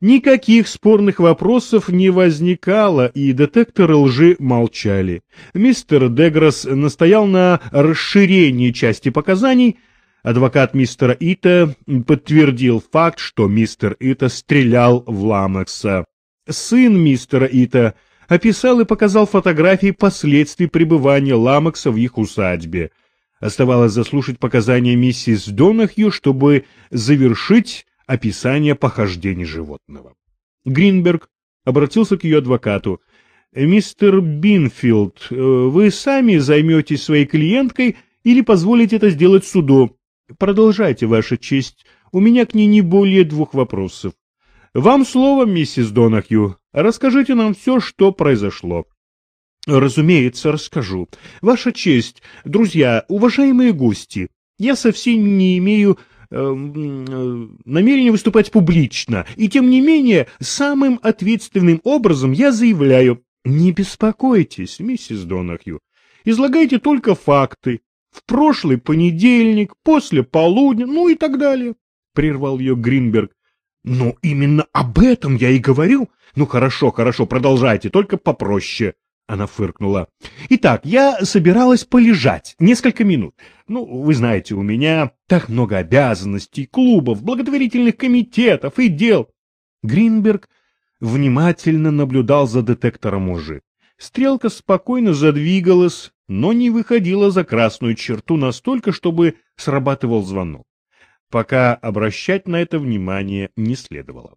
Никаких спорных вопросов не возникало, и детекторы лжи молчали. Мистер Деграсс настоял на расширении части показаний. Адвокат мистера Ита подтвердил факт, что мистер Ита стрелял в Ламекса. Сын мистера Ита описал и показал фотографии последствий пребывания Ламекса в их усадьбе. Оставалось заслушать показания миссис Донахью, чтобы завершить описание похождений животного. Гринберг обратился к ее адвокату. «Мистер Бинфилд, э, вы сами займетесь своей клиенткой или позволите это сделать суду? Продолжайте, Ваша честь. У меня к ней не более двух вопросов. Вам слово, миссис Донахью. Расскажите нам все, что произошло». «Разумеется, расскажу. Ваша честь, друзья, уважаемые гости, я совсем не имею намерение выступать публично, и тем не менее самым ответственным образом я заявляю, не беспокойтесь, миссис Донахью, излагайте только факты, в прошлый понедельник, после полудня, ну и так далее, — прервал ее Гринберг. — Ну, именно об этом я и говорю. Ну, хорошо, хорошо, продолжайте, только попроще. Она фыркнула. Итак, я собиралась полежать несколько минут. Ну, вы знаете, у меня так много обязанностей, клубов, благотворительных комитетов и дел. Гринберг внимательно наблюдал за детектором лжи. Стрелка спокойно задвигалась, но не выходила за красную черту настолько, чтобы срабатывал звонок. Пока обращать на это внимание не следовало.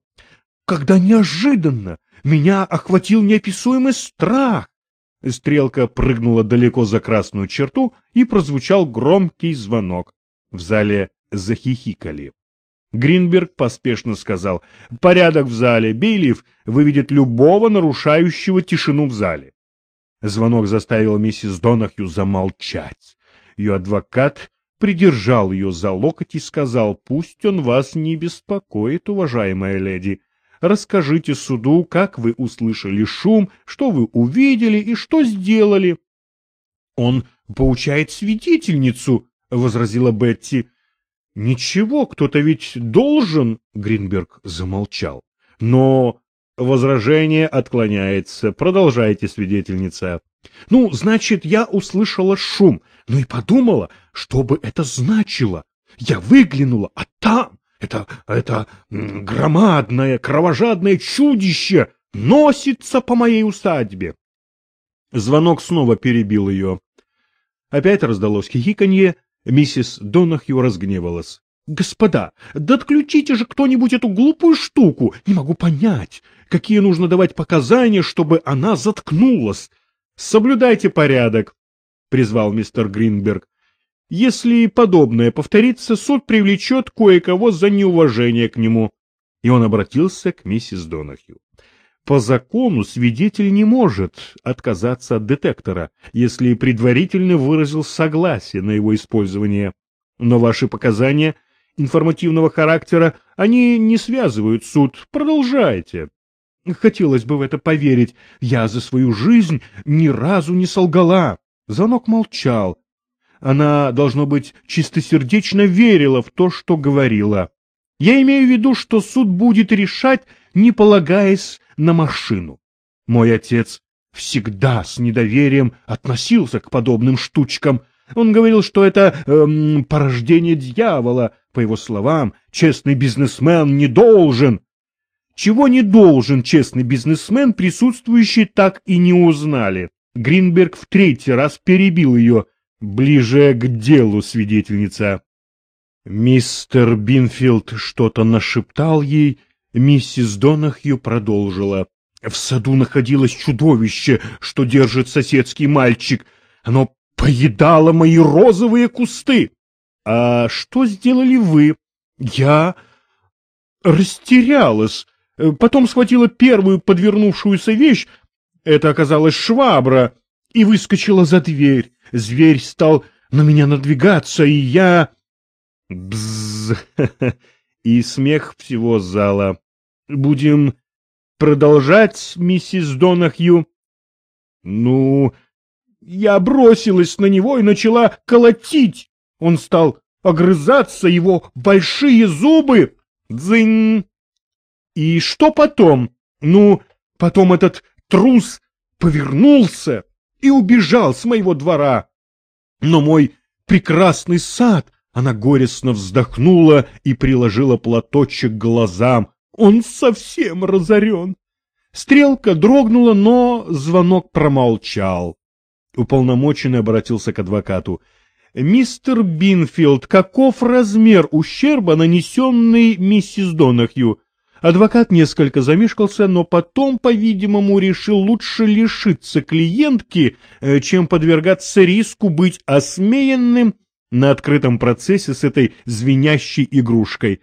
Когда неожиданно меня охватил неописуемый страх, Стрелка прыгнула далеко за красную черту, и прозвучал громкий звонок. В зале захихикали. Гринберг поспешно сказал, «Порядок в зале. Бейлиф выведет любого нарушающего тишину в зале». Звонок заставил миссис Донахью замолчать. Ее адвокат придержал ее за локоть и сказал, «Пусть он вас не беспокоит, уважаемая леди. Расскажите суду, как вы услышали шум, что вы увидели и что сделали. — Он поучает свидетельницу, — возразила Бетти. — Ничего, кто-то ведь должен, — Гринберг замолчал. — Но возражение отклоняется. Продолжайте, свидетельница. — Ну, значит, я услышала шум, ну и подумала, что бы это значило. Я выглянула, а там это, это громадное, кровожадное чудище носится по моей усадьбе. Звонок снова перебил ее. Опять раздалось хихиканье, миссис Донахью разгневалась. «Господа, да отключите же кто-нибудь эту глупую штуку! Не могу понять, какие нужно давать показания, чтобы она заткнулась! Соблюдайте порядок!» — призвал мистер Гринберг. Если подобное повторится, суд привлечет кое-кого за неуважение к нему. И он обратился к миссис Донахью. По закону свидетель не может отказаться от детектора, если предварительно выразил согласие на его использование. Но ваши показания информативного характера, они не связывают суд. Продолжайте. Хотелось бы в это поверить. Я за свою жизнь ни разу не солгала. Звонок молчал, она, должно быть, чистосердечно верила в то, что говорила. Я имею в виду, что суд будет решать, не полагаясь на машину. Мой отец всегда с недоверием относился к подобным штучкам. Он говорил, что это эм, порождение дьявола. По его словам, честный бизнесмен не должен. Чего не должен честный бизнесмен, присутствующие так и не узнали. Гринберг в третий раз перебил ее. Ближе к делу, свидетельница. Мистер Бинфилд что-то нашептал ей, миссис Донахью продолжила. В саду находилось чудовище, что держит соседский мальчик. Оно поедало мои розовые кусты. А что сделали вы? Я растерялась. Потом схватила первую подвернувшуюся вещь, это оказалась швабра, и выскочила за дверь. Зверь стал на меня надвигаться, и я... Бзз! И смех всего зала. Будем продолжать, миссис Донахью? Ну, я бросилась на него и начала колотить. Он стал огрызаться, его большие зубы. Дзынь! И что потом? Ну, потом этот трус повернулся и убежал с моего двора. Но мой прекрасный сад, она горестно вздохнула и приложила платочек к глазам. Он совсем разорен. Стрелка дрогнула, но звонок промолчал. Уполномоченный обратился к адвокату. «Мистер Бинфилд, каков размер ущерба, нанесенный миссис Донахью?» Адвокат несколько замешкался, но потом, по-видимому, решил лучше лишиться клиентки, э, чем подвергаться риску быть осмеянным на открытом процессе с этой звенящей игрушкой.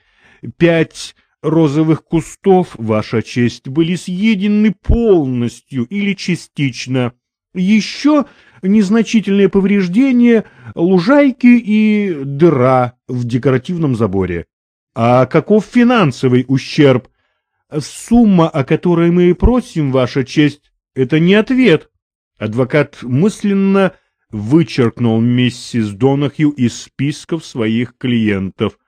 Пять розовых кустов, ваша честь, были съедены полностью или частично. Еще незначительные повреждения, лужайки и дыра в декоративном заборе. А каков финансовый ущерб? Сумма, о которой мы и просим, Ваша честь, это не ответ. Адвокат мысленно вычеркнул миссис Донахью из списков своих клиентов.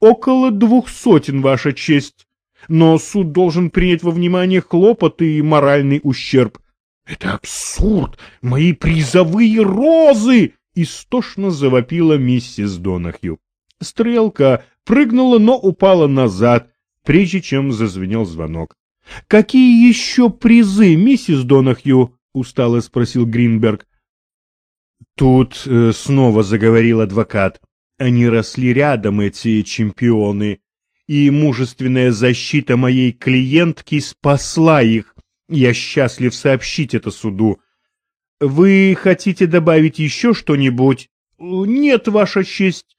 Около двух сотен, Ваша честь. Но суд должен принять во внимание хлопоты и моральный ущерб. Это абсурд! Мои призовые розы! Истошно завопила миссис Донахью. Стрелка прыгнула, но упала назад, прежде чем зазвенел звонок. — Какие еще призы, миссис Донахью? — устало спросил Гринберг. Тут э, снова заговорил адвокат. Они росли рядом, эти чемпионы, и мужественная защита моей клиентки спасла их. Я счастлив сообщить это суду. Вы хотите добавить еще что-нибудь? Нет, ваша честь.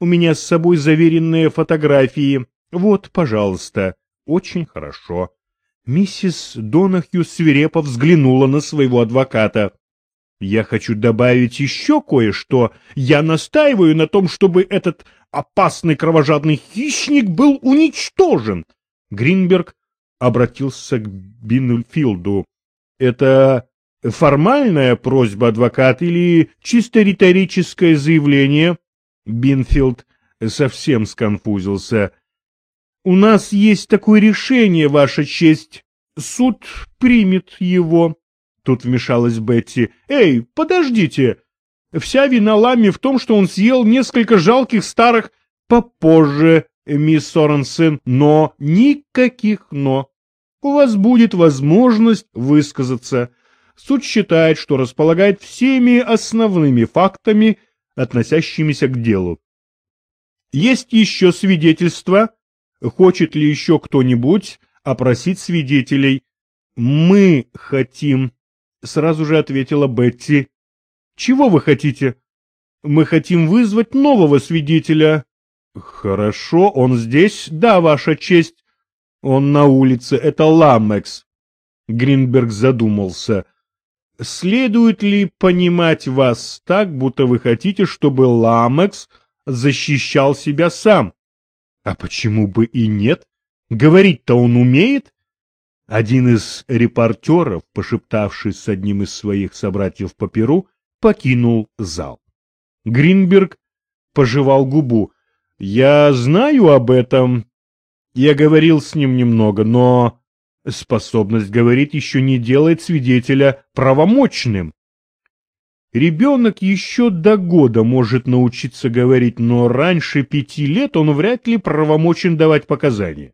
У меня с собой заверенные фотографии. Вот, пожалуйста. Очень хорошо. Миссис Донахью свирепо взглянула на своего адвоката. Я хочу добавить еще кое-что. Я настаиваю на том, чтобы этот опасный кровожадный хищник был уничтожен. Гринберг обратился к Биннельфилду. Это формальная просьба адвокат или чисто риторическое заявление? Бинфилд совсем сконфузился. «У нас есть такое решение, Ваша честь. Суд примет его». Тут вмешалась Бетти. «Эй, подождите! Вся вина Лами в том, что он съел несколько жалких старых попозже, мисс Соренсен, но никаких «но». У вас будет возможность высказаться. Суд считает, что располагает всеми основными фактами, относящимися к делу. Есть еще свидетельства? Хочет ли еще кто-нибудь опросить свидетелей? Мы хотим, сразу же ответила Бетти. Чего вы хотите? Мы хотим вызвать нового свидетеля. Хорошо, он здесь? Да, ваша честь. Он на улице, это Ламекс. Гринберг задумался. Следует ли понимать вас так, будто вы хотите, чтобы Ламекс защищал себя сам? А почему бы и нет? Говорить-то он умеет? Один из репортеров, пошептавшись с одним из своих собратьев по перу, покинул зал. Гринберг пожевал губу. «Я знаю об этом. Я говорил с ним немного, но Способность говорить еще не делает свидетеля правомочным. Ребенок еще до года может научиться говорить, но раньше пяти лет он вряд ли правомочен давать показания.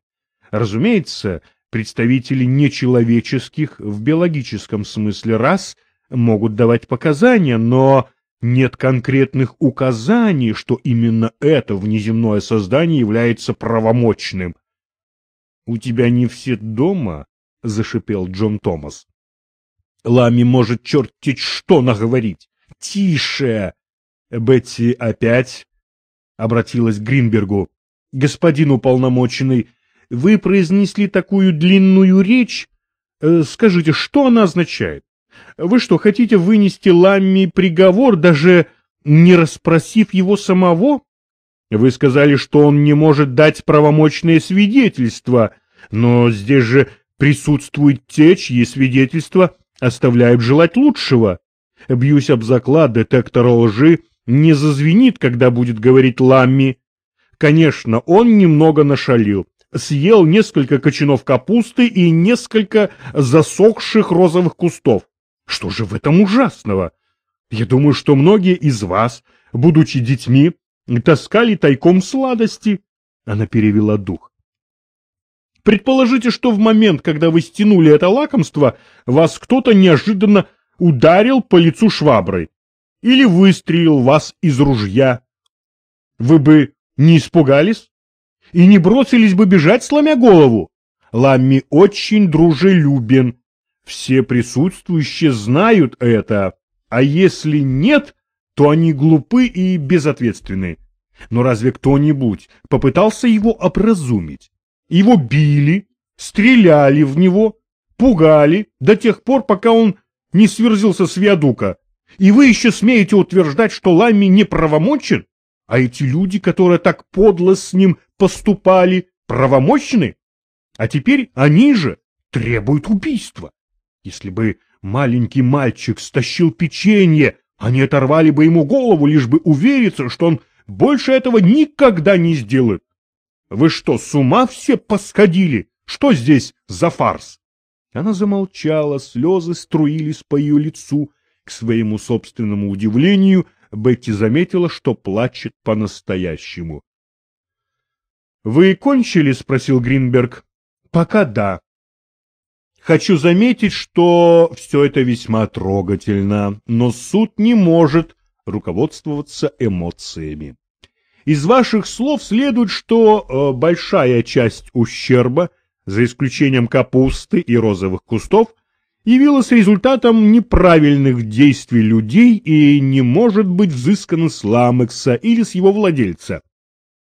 Разумеется, представители нечеловеческих в биологическом смысле рас могут давать показания, но нет конкретных указаний, что именно это внеземное создание является правомочным. «У тебя не все дома?» — зашипел Джон Томас. «Лами может чертить что наговорить!» «Тише!» Бетти опять обратилась к Гринбергу. «Господин уполномоченный, вы произнесли такую длинную речь. Э, скажите, что она означает? Вы что, хотите вынести Ламми приговор, даже не расспросив его самого? Вы сказали, что он не может дать правомочное свидетельство, но здесь же присутствует те, чьи свидетельства оставляют желать лучшего. Бьюсь об заклад, детектор лжи не зазвенит, когда будет говорить Ламми. Конечно, он немного нашалил. съел несколько кочанов капусты и несколько засохших розовых кустов. Что же в этом ужасного? Я думаю, что многие из вас, будучи детьми, таскали тайком сладости. Она перевела дух. Предположите, что в момент, когда вы стянули это лакомство, вас кто-то неожиданно ударил по лицу шваброй или выстрелил вас из ружья. Вы бы не испугались и не бросились бы бежать, сломя голову. Ламми очень дружелюбен. Все присутствующие знают это, а если нет, то они глупы и безответственны. Но разве кто-нибудь попытался его образумить? Его били, стреляли в него, пугали до тех пор, пока он не сверзился с виадука. И вы еще смеете утверждать, что Ламми неправомочен? А эти люди, которые так подло с ним поступали, правомочны? А теперь они же требуют убийства. Если бы маленький мальчик стащил печенье, они оторвали бы ему голову, лишь бы увериться, что он больше этого никогда не сделает. Вы что, с ума все посходили? Что здесь за фарс? Она замолчала, слезы струились по ее лицу. К своему собственному удивлению, Бетти заметила, что плачет по-настоящему. — Вы кончили? — спросил Гринберг. — Пока да. Хочу заметить, что все это весьма трогательно, но суд не может руководствоваться эмоциями. Из ваших слов следует, что э, большая часть ущерба, за исключением капусты и розовых кустов, явилась результатом неправильных действий людей и не может быть взыскана с Ламекса или с его владельца.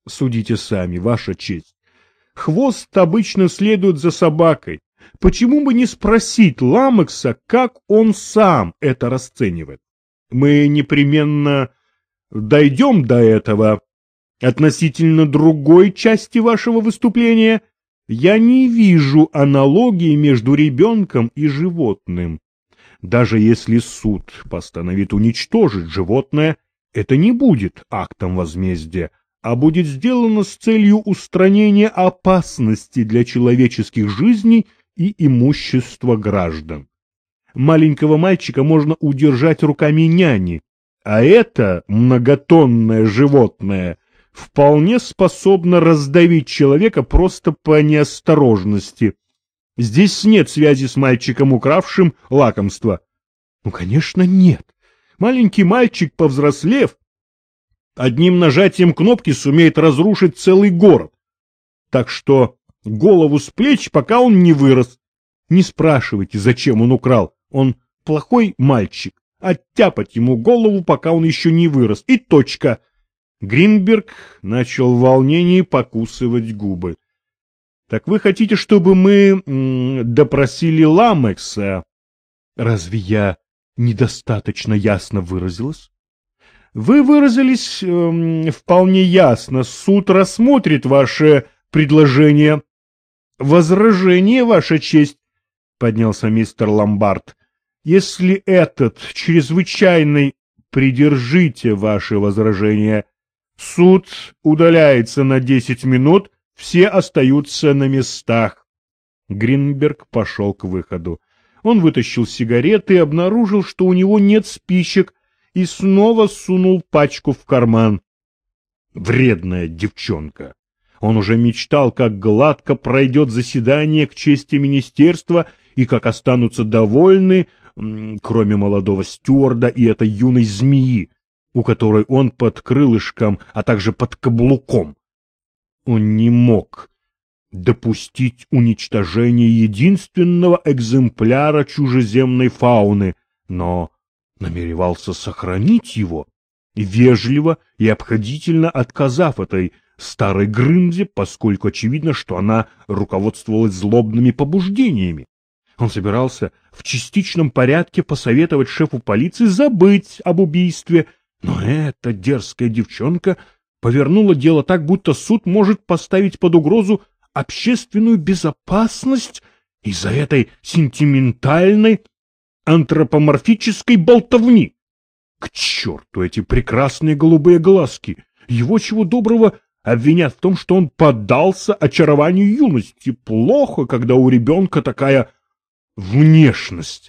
Судите сами, ваша честь. Хвост обычно следует за собакой. Почему бы не спросить Ламекса, как он сам это расценивает? Мы непременно дойдем до этого, Относительно другой части вашего выступления я не вижу аналогии между ребенком и животным. Даже если суд постановит уничтожить животное, это не будет актом возмездия, а будет сделано с целью устранения опасности для человеческих жизней и имущества граждан. Маленького мальчика можно удержать руками няни, а это многотонное животное – вполне способна раздавить человека просто по неосторожности. Здесь нет связи с мальчиком, укравшим лакомство. Ну, конечно, нет. Маленький мальчик, повзрослев, одним нажатием кнопки сумеет разрушить целый город. Так что голову с плеч, пока он не вырос. Не спрашивайте, зачем он украл. Он плохой мальчик. Оттяпать ему голову, пока он еще не вырос. И точка. Гринберг начал в волнении покусывать губы. — Так вы хотите, чтобы мы допросили Ламекса? — Разве я недостаточно ясно выразилась? — Вы выразились э, вполне ясно. Суд рассмотрит ваше предложение. — Возражение, ваша честь, — поднялся мистер Ломбард. — Если этот чрезвычайный... Придержите ваше возражение, — Суд удаляется на десять минут, все остаются на местах. Гринберг пошел к выходу. Он вытащил сигареты и обнаружил, что у него нет спичек, и снова сунул пачку в карман. Вредная девчонка. Он уже мечтал, как гладко пройдет заседание к чести министерства и как останутся довольны, кроме молодого стюарда и этой юной змеи, у которой он под крылышком, а также под каблуком. Он не мог допустить уничтожения единственного экземпляра чужеземной фауны, но намеревался сохранить его, вежливо и обходительно отказав этой старой Грымзе, поскольку очевидно, что она руководствовалась злобными побуждениями. Он собирался в частичном порядке посоветовать шефу полиции забыть об убийстве но эта дерзкая девчонка повернула дело так, будто суд может поставить под угрозу общественную безопасность из-за этой сентиментальной антропоморфической болтовни. К черту эти прекрасные голубые глазки! Его чего доброго обвинят в том, что он поддался очарованию юности. Плохо, когда у ребенка такая внешность.